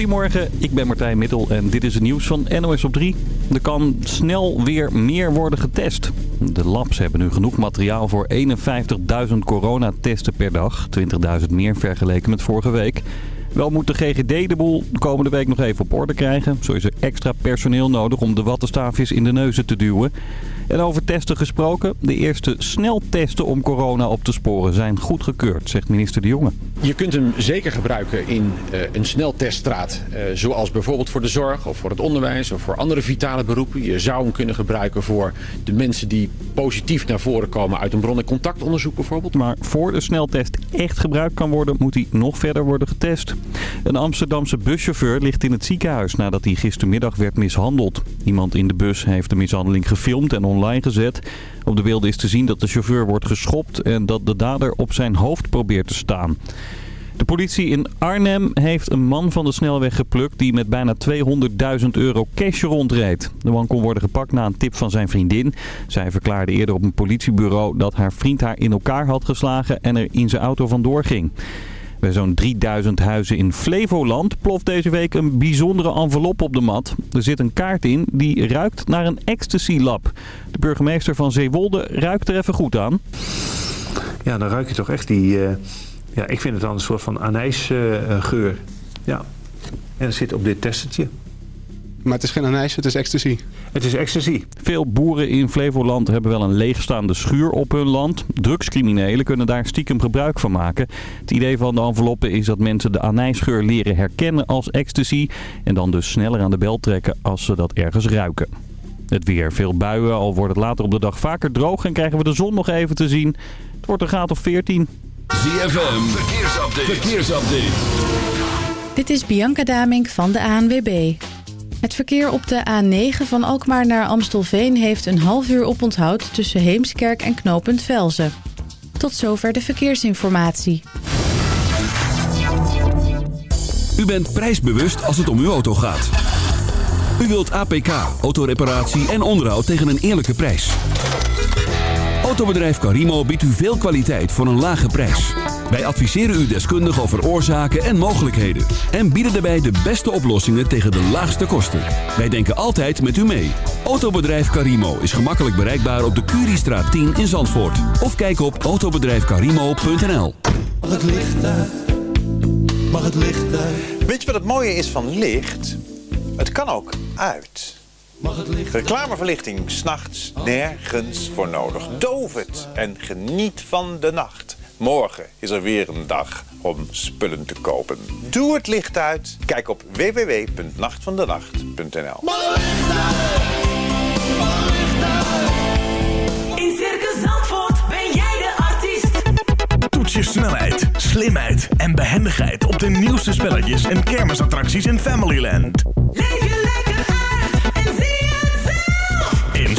Goedemorgen, ik ben Martijn Middel en dit is het nieuws van NOS op 3. Er kan snel weer meer worden getest. De labs hebben nu genoeg materiaal voor 51.000 coronatesten per dag. 20.000 meer vergeleken met vorige week. Wel moet de GGD de boel de komende week nog even op orde krijgen. Zo is er extra personeel nodig om de wattenstaafjes in de neuzen te duwen. En over testen gesproken. De eerste sneltesten om corona op te sporen zijn goedgekeurd, zegt minister De Jonge. Je kunt hem zeker gebruiken in uh, een snelteststraat. Uh, zoals bijvoorbeeld voor de zorg of voor het onderwijs of voor andere vitale beroepen. Je zou hem kunnen gebruiken voor de mensen die positief naar voren komen uit een bron- en contactonderzoek bijvoorbeeld. Maar voor de sneltest echt gebruikt kan worden, moet hij nog verder worden getest. Een Amsterdamse buschauffeur ligt in het ziekenhuis nadat hij gistermiddag werd mishandeld. Iemand in de bus heeft de mishandeling gefilmd en online gezet. Op de beelden is te zien dat de chauffeur wordt geschopt en dat de dader op zijn hoofd probeert te staan. De politie in Arnhem heeft een man van de snelweg geplukt die met bijna 200.000 euro cash rondreed. De man kon worden gepakt na een tip van zijn vriendin. Zij verklaarde eerder op een politiebureau dat haar vriend haar in elkaar had geslagen en er in zijn auto vandoor ging. Bij zo'n 3000 huizen in Flevoland ploft deze week een bijzondere envelop op de mat. Er zit een kaart in die ruikt naar een ecstasy-lab. De burgemeester van Zeewolde ruikt er even goed aan. Ja, dan ruik je toch echt die... Uh, ja, ik vind het dan een soort van anijsgeur. Uh, ja. En dat zit op dit testertje. Maar het is geen anijs, het is ecstasy. Het is ecstasy. Veel boeren in Flevoland hebben wel een leegstaande schuur op hun land. Drugscriminelen kunnen daar stiekem gebruik van maken. Het idee van de enveloppen is dat mensen de anijsgeur leren herkennen als ecstasy... en dan dus sneller aan de bel trekken als ze dat ergens ruiken. Het weer, veel buien, al wordt het later op de dag vaker droog... en krijgen we de zon nog even te zien. Het wordt een graad of 14. ZFM, verkeersupdate. verkeersupdate. Dit is Bianca Damink van de ANWB. Het verkeer op de A9 van Alkmaar naar Amstelveen heeft een half uur oponthoud tussen Heemskerk en knooppunt Velzen. Tot zover de verkeersinformatie. U bent prijsbewust als het om uw auto gaat. U wilt APK, autoreparatie en onderhoud tegen een eerlijke prijs. Autobedrijf Carimo biedt u veel kwaliteit voor een lage prijs. Wij adviseren u deskundig over oorzaken en mogelijkheden. En bieden daarbij de beste oplossingen tegen de laagste kosten. Wij denken altijd met u mee. Autobedrijf Carimo is gemakkelijk bereikbaar op de Curiestraat 10 in Zandvoort. Of kijk op autobedrijfcarimo.nl Mag het licht uit? Mag het licht uit? Weet je wat het mooie is van licht? Het kan ook uit. Reclameverlichting, s'nachts nergens voor nodig. Doof het en geniet van de nacht. Morgen is er weer een dag om spullen te kopen. Doe het licht uit. Kijk op www.nachtvandenacht.nl In Circus Zandvoort ben jij de artiest. Toets je snelheid, slimheid en behendigheid op de nieuwste spelletjes en kermisattracties in Familyland. Leef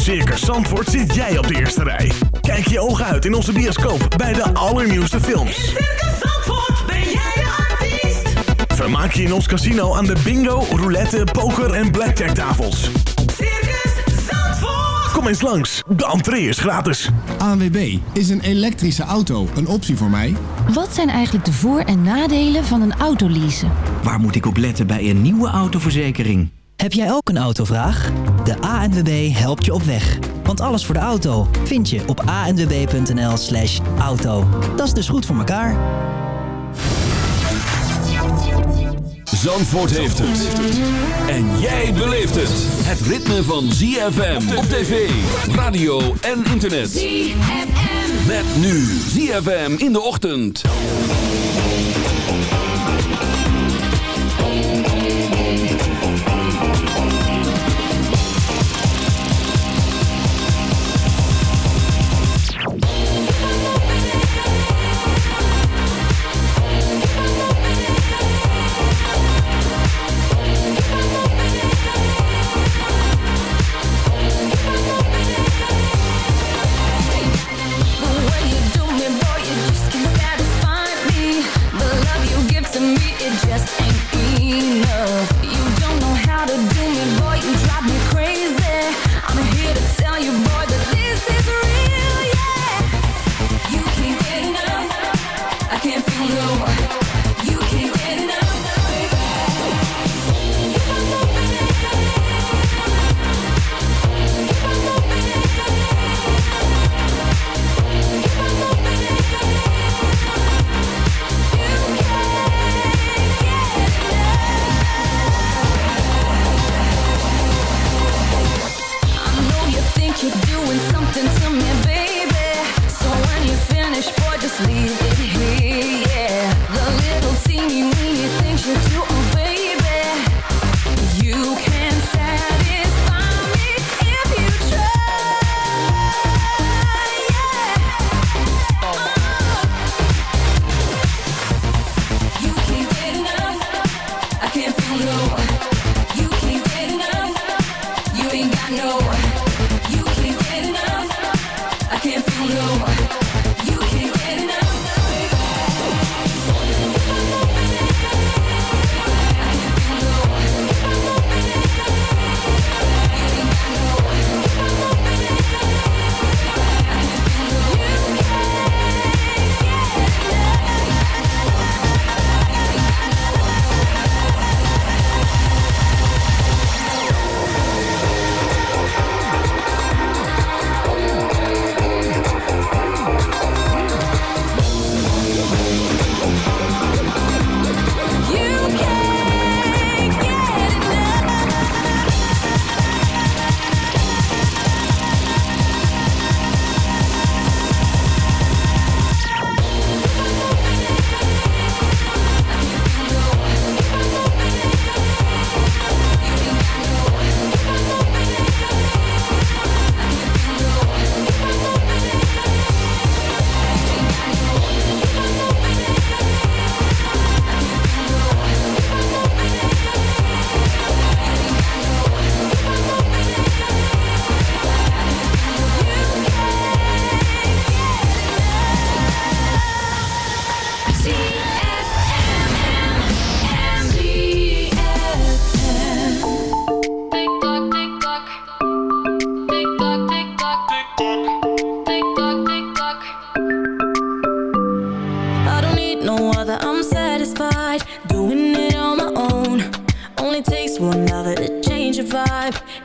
Circus Zandvoort zit jij op de eerste rij. Kijk je ogen uit in onze bioscoop bij de allernieuwste films. In Circus Zandvoort ben jij de artiest. Vermaak je in ons casino aan de bingo, roulette, poker en blackjack tafels. Circus Zandvoort. Kom eens langs, de entree is gratis. ANWB, is een elektrische auto een optie voor mij? Wat zijn eigenlijk de voor- en nadelen van een autoleasen? Waar moet ik op letten bij een nieuwe autoverzekering? Heb jij ook een autovraag? De ANWB helpt je op weg. Want alles voor de auto vind je op anwb.nl slash auto. Dat is dus goed voor elkaar. Zandvoort heeft het. En jij beleeft het. Het ritme van ZFM op tv, radio en internet. ZFM. Met nu ZFM in de ochtend.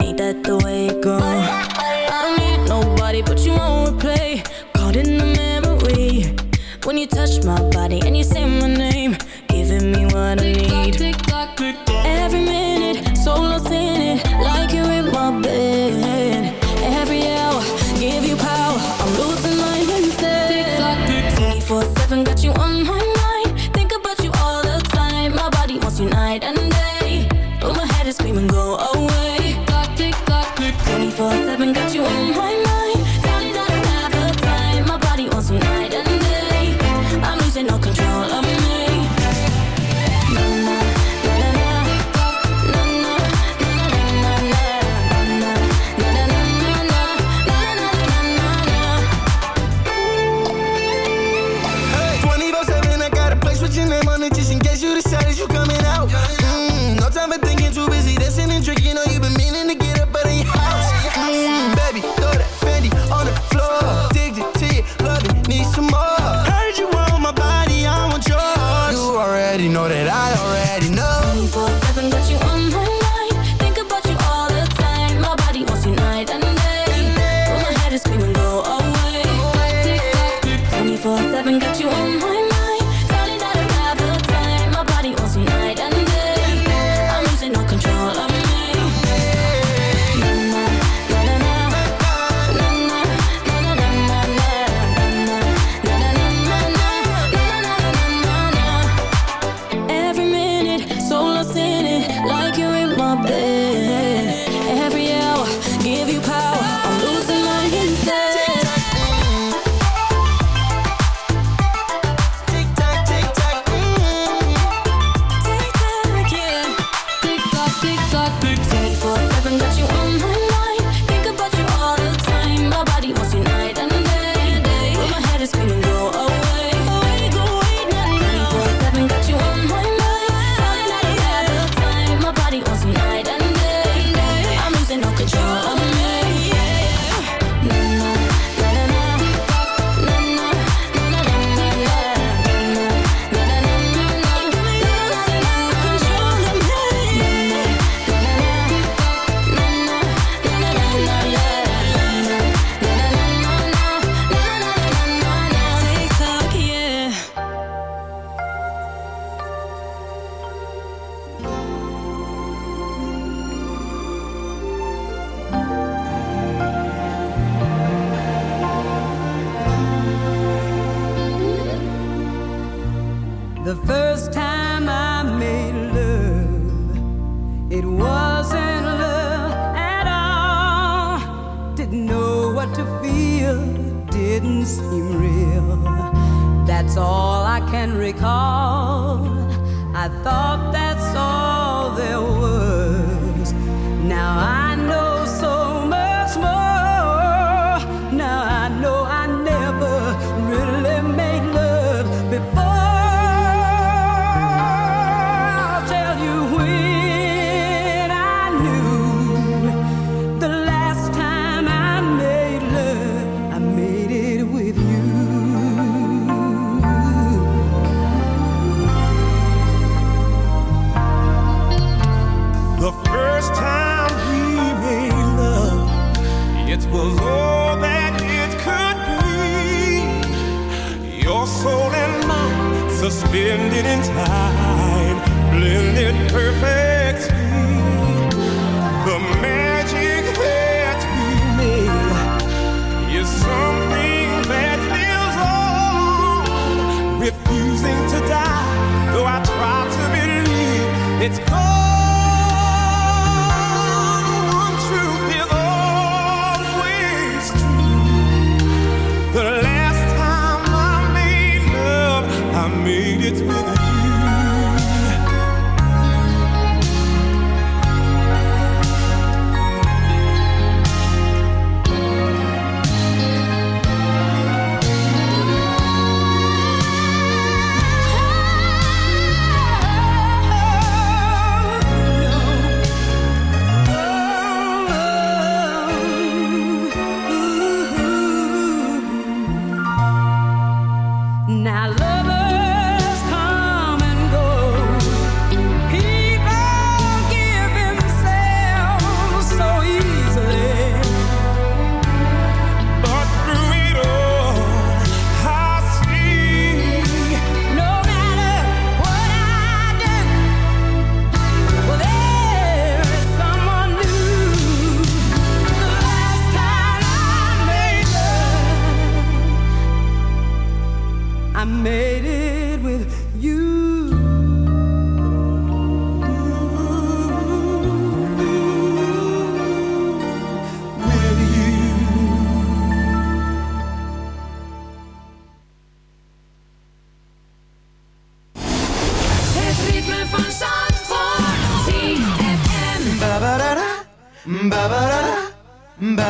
Ain't that the way it goes? Suspended in time,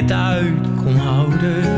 dit uit kon houden.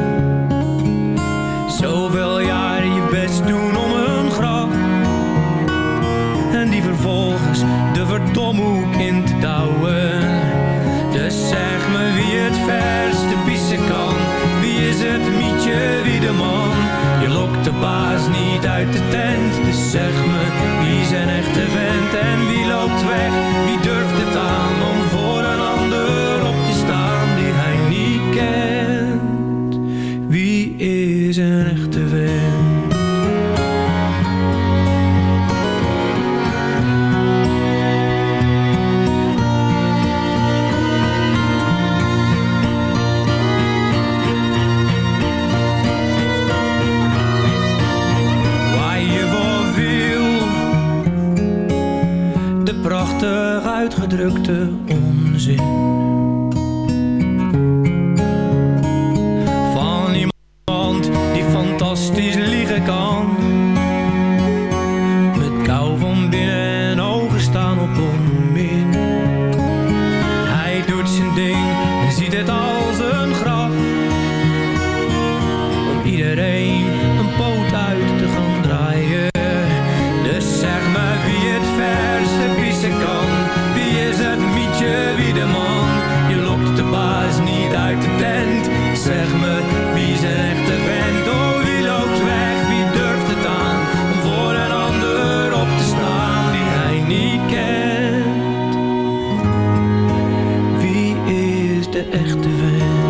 echte.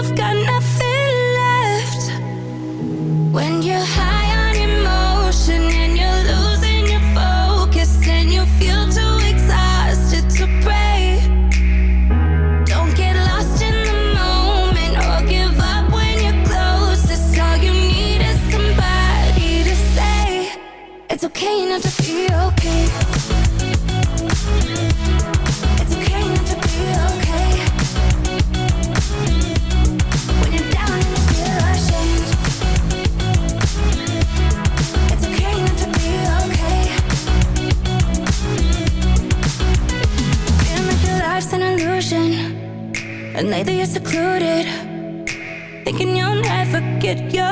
say you're secluded, thinking you'll never get your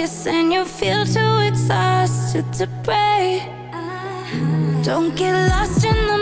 focus and you feel too exhausted to pray. Don't get lost in the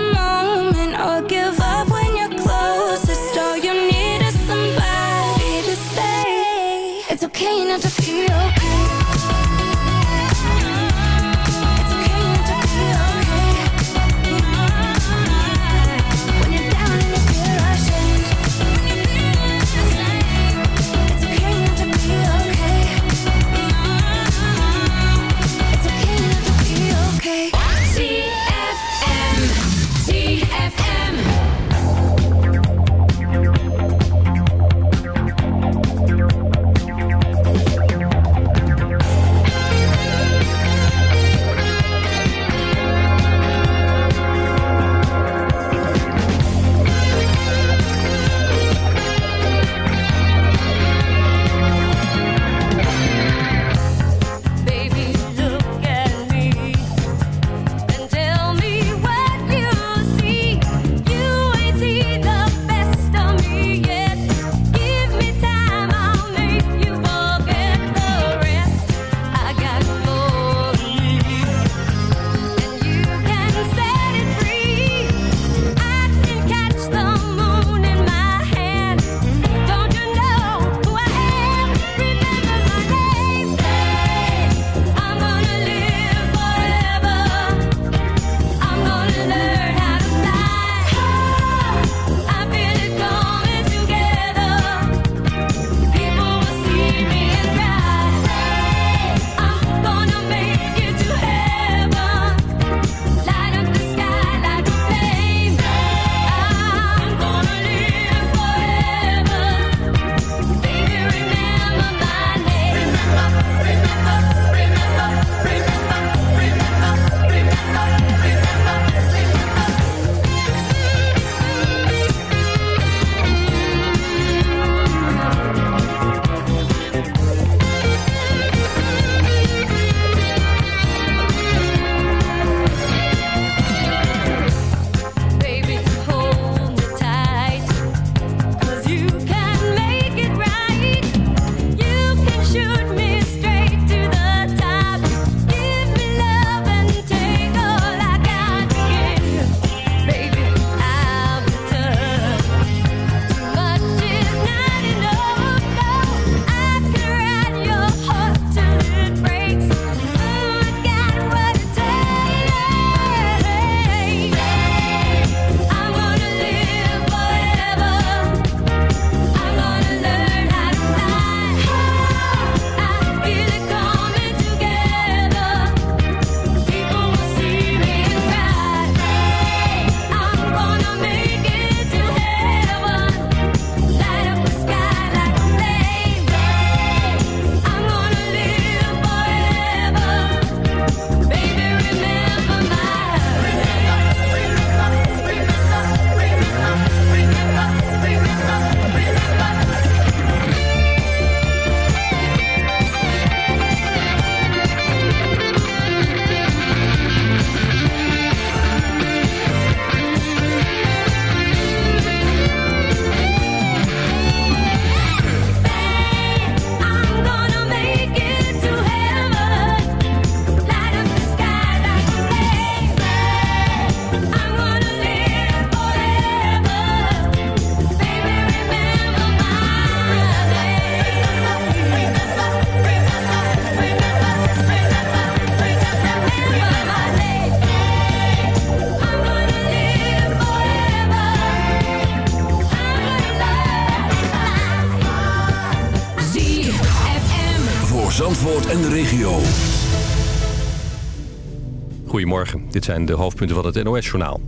dit zijn de hoofdpunten van het NOS-journaal.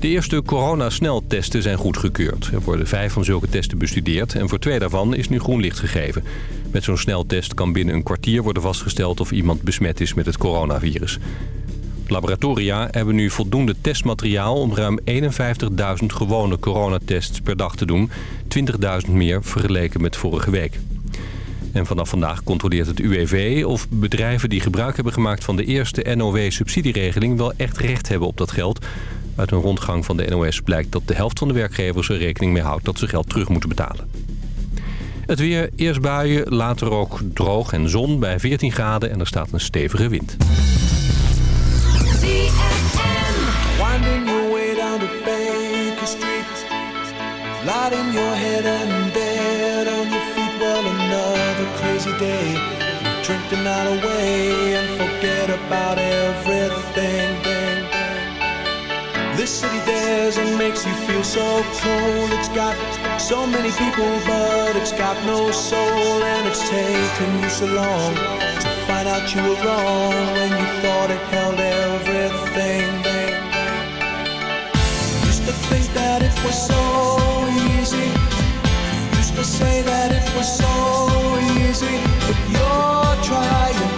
De eerste coronasneltesten zijn goedgekeurd. Er worden vijf van zulke testen bestudeerd en voor twee daarvan is nu groen licht gegeven. Met zo'n sneltest kan binnen een kwartier worden vastgesteld of iemand besmet is met het coronavirus. Laboratoria hebben nu voldoende testmateriaal om ruim 51.000 gewone coronatests per dag te doen. 20.000 meer vergeleken met vorige week. En vanaf vandaag controleert het UWV of bedrijven die gebruik hebben gemaakt van de eerste NOW-subsidieregeling wel echt recht hebben op dat geld. Uit een rondgang van de NOS blijkt dat de helft van de werkgevers er rekening mee houdt dat ze geld terug moeten betalen. Het weer, eerst buien, later ook droog en zon bij 14 graden en er staat een stevige wind. Well, another crazy day. Drink the night away and forget about everything. This city dares and makes you feel so cold. It's got so many people, but it's got no soul. And it's taken you so long to find out you were wrong when you thought it held everything. Used to think that it was so say that it was so easy. But you're trying,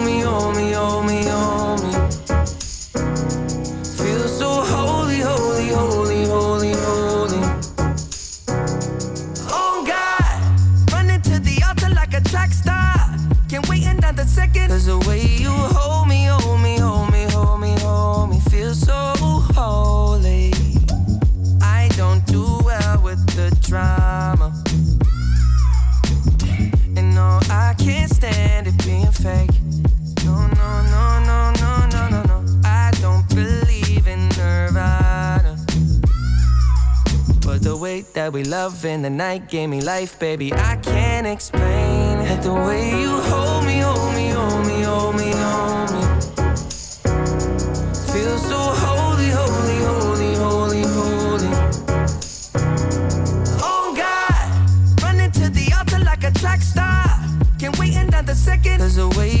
that we love in the night gave me life, baby. I can't explain it. The way you hold me, hold me, hold me, hold me, hold me. Feel so holy, holy, holy, holy, holy. Oh God, running to the altar like a track star. Can't wait another second. Cause the way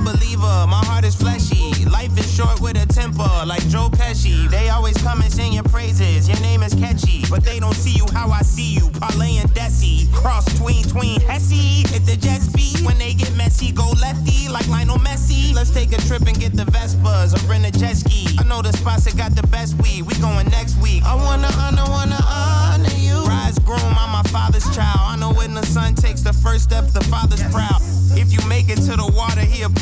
believer, my heart is fleshy. Life is short with a temper, like Joe Pesci. They always come and sing your praises, your name is catchy. But they don't see you how I see you, Parlay and Desi. Cross tween, tween, Hesse. Hit the jet speed, when they get messy, go lefty, like Lionel Messi. Let's take a trip and get the Vespas, or rent a jet ski. I know the spots that got the best weed, we going next week. I wanna honor, wanna honor you. Rise groom, I'm my father's child. I know when the son takes the first step, the father's proud. If you make it to the water, he'll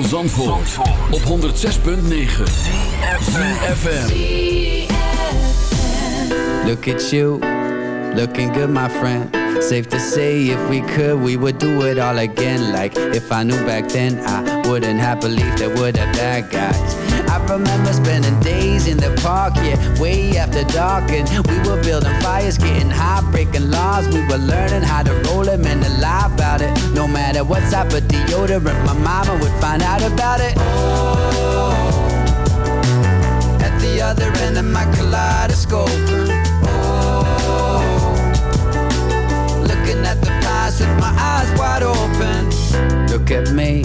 Van Zandvoort, op 106.9 CFFM Look at you, looking good, my friend. Safe to say, if we could, we would do it all again. Like if I knew back then, I wouldn't have believed there were the bad guys. I remember spending days in the park, yeah, way after dark, and we were building fires, getting high, breaking laws. We were learning how to roll them and to lie about it. No matter what type of deodorant, my mama would find out about it. Oh, At the other end of my kaleidoscope. Looking at the past with my eyes wide open. Look at me,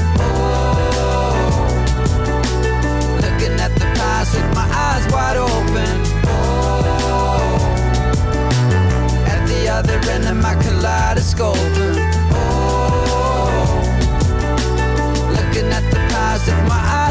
Eyes wide open. Oh, At the other end of my kaleidoscope. Oh, Looking at the past with my eyes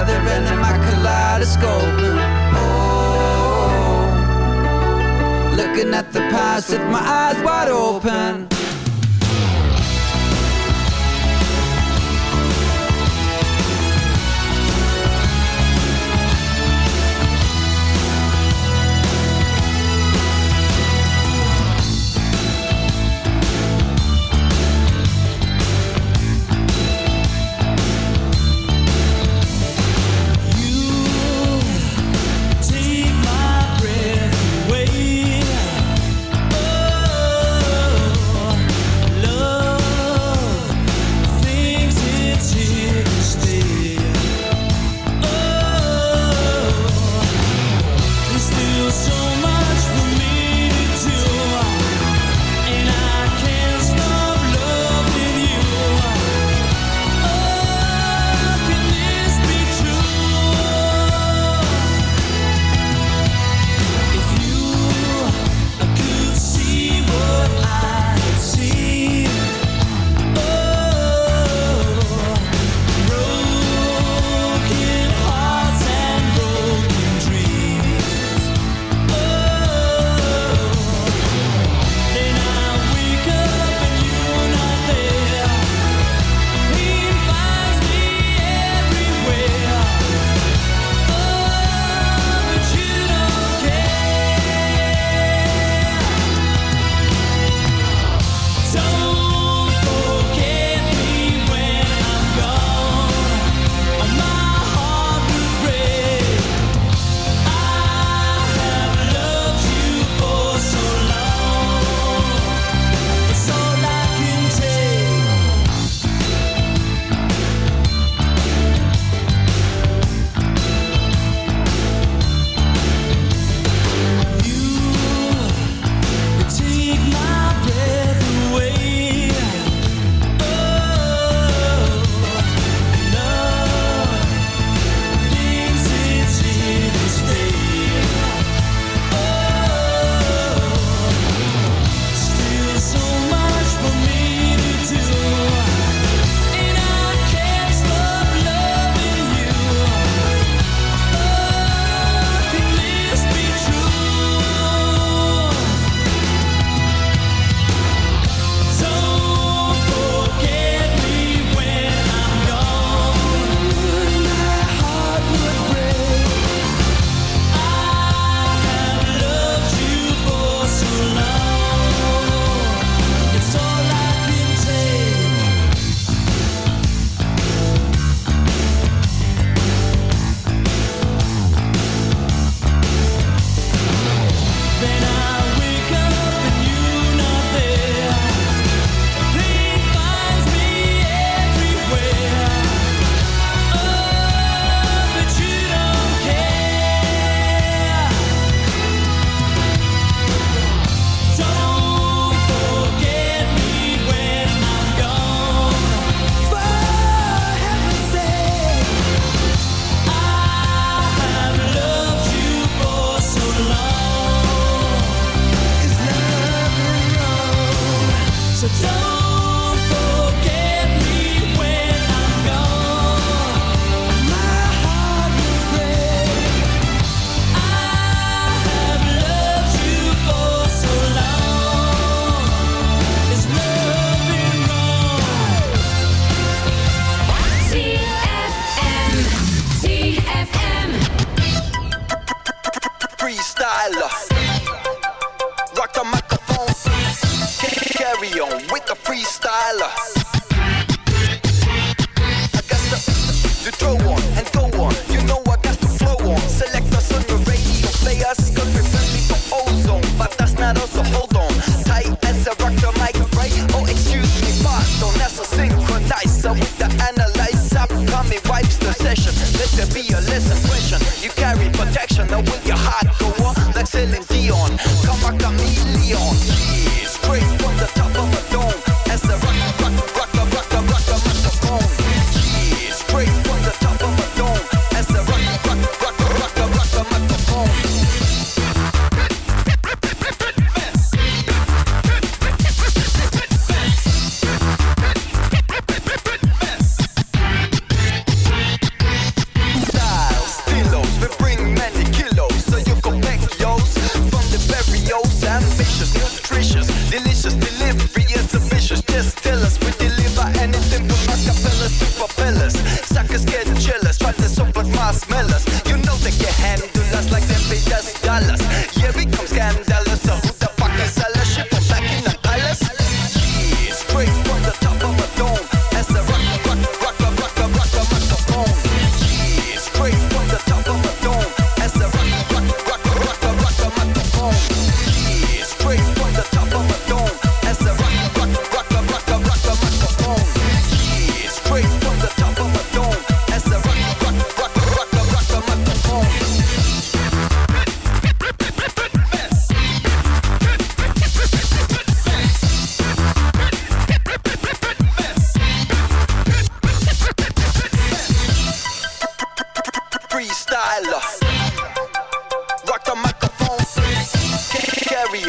Other end of my kaleidoscope. Oh, looking at the past with my eyes wide open.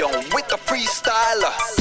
On with the freestyler.